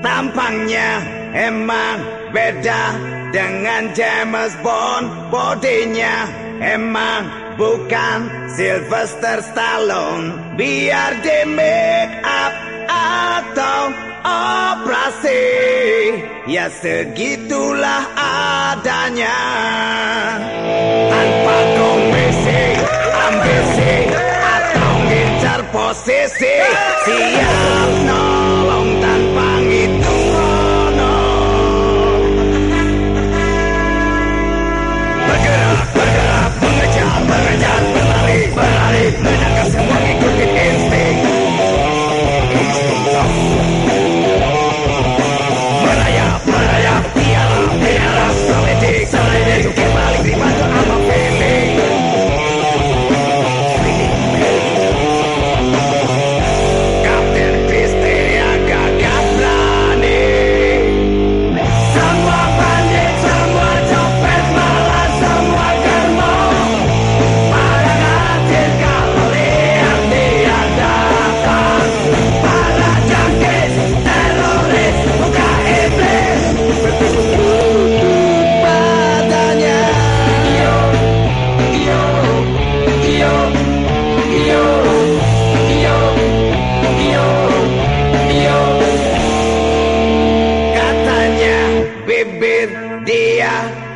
Tampangnya emang beda dengan James Bond Bodinya. Emang bukan Sylvester Stallone. Biar di make up atau operasi. Ya segitulah adanya. Tanpa komisi, ambisi Atau ngincar posisi. Siap nolong tanpa ngitung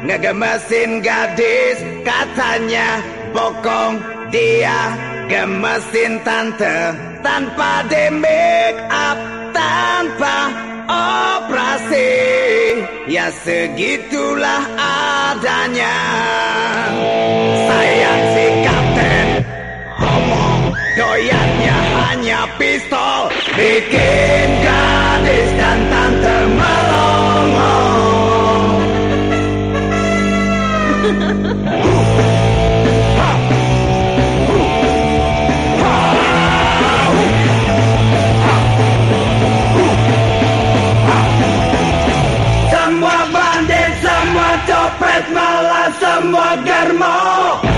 ngegemesin gadis Katanya bokong dia. Gemesin tante Tanpa di make up, tanpa operasi. Ya segitulah adanya. Sayang si kapten Omong doyannya hanya pistol. Bikin Semua bandit, semua copet, malah semua germo